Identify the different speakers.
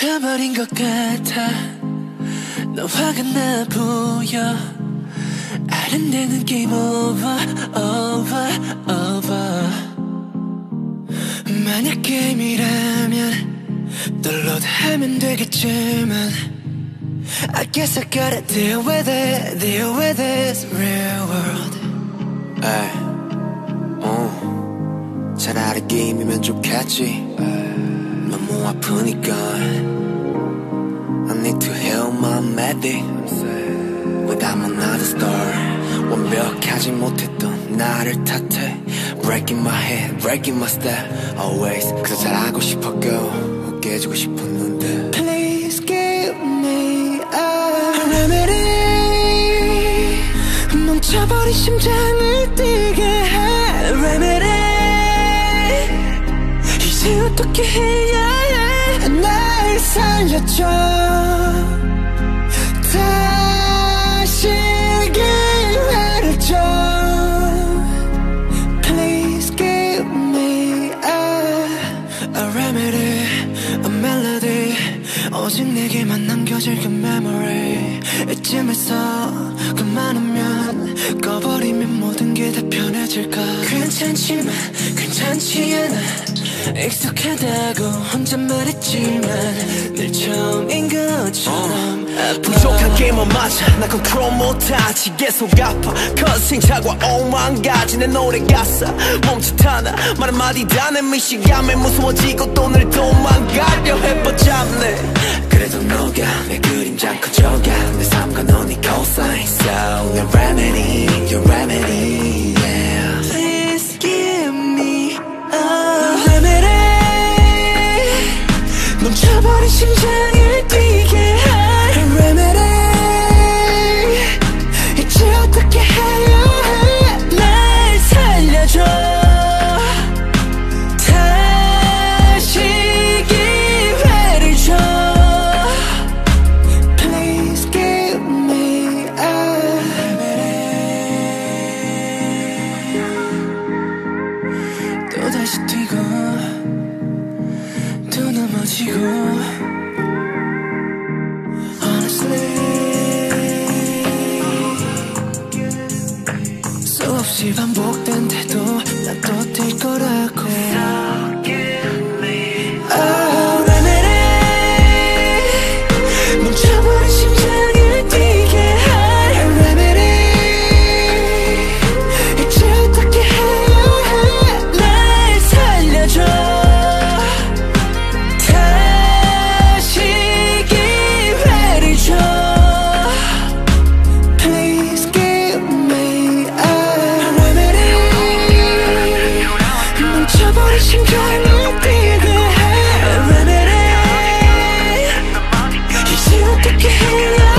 Speaker 1: 미쳐버린 것 같아. 너 화가 나 보여. 아른대는 game over over over 만약 게임이라면 널 load 하면 되겠지만 I guess I gotta deal with it Deal with this real world.
Speaker 2: 에이, 어, 차라리 게임이면 좋겠지. 너무 아프니까. I need to heal my medic. But I'm another star. 완벽하지 못했던 나를 탓해. Breaking my head, breaking my step. Always. 그저 잘하고 싶었고, 깨지고 싶었는데.
Speaker 1: Please give me a remedy 멈춰버린 심장을 뛰게 해 remedy 이제 어떻게 해날 살려줘 다시 기회를 줘. Please give me a, a remedy, a melody. 오직 내게만 남겨질 그 memory. 이쯤에서 그만하면 꺼버리면 모든 게 다 편해질까? 괜찮지만 괜찮지 않아 익숙하다고 혼자 말했지만 늘 처음인 것처럼 아파.
Speaker 3: 부족한 게임은 맞아. 나 컨트롤 못하지 계속 아파. 컨생 차과 오만 가지. 내 노래 가사 멈칫 하나. 말 한마디 다내 미시감에 무서워지고 또 늘 도망가려 해뻗잡네
Speaker 1: 멈춰버린 심장을 뛰 또 넘어지고 Honestly. 수없이 반복 Take your hand